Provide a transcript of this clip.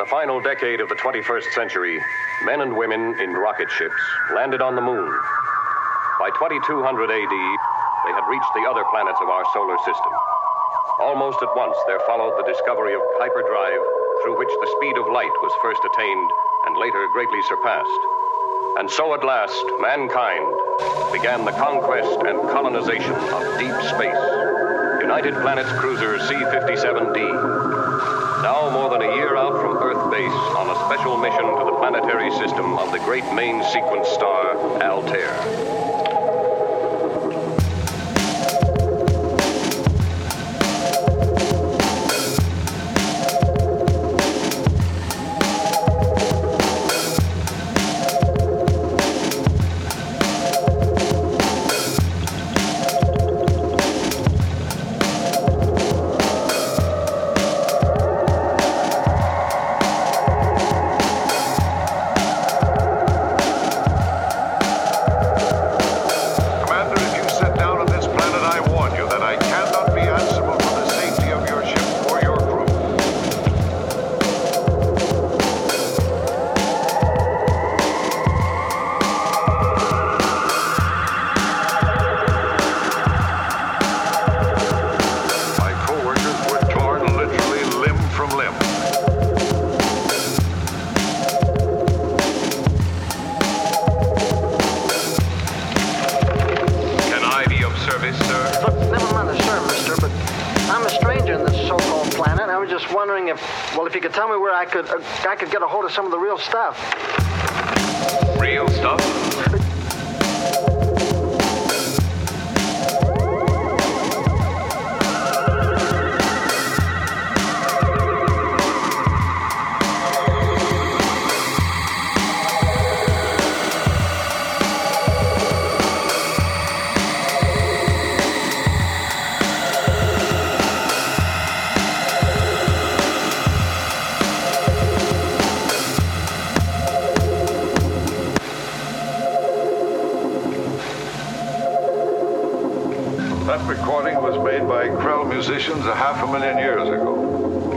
the final decade of the 21st century, men and women in rocket ships landed on the moon. By 2200 AD, they had reached the other planets of our solar system. Almost at once, there followed the discovery of hyperdrive, through which the speed of light was first attained and later greatly surpassed. And so at last, mankind began the conquest and colonization of deep space. United Planets cruiser C 57D. Planetary system of the great main sequence star, Altair. So-called planet. I was just wondering if, well, if you could tell me where I could, uh, I could get a hold of some of the real stuff. Real stuff? That recording was made by Krell musicians a half a million years ago.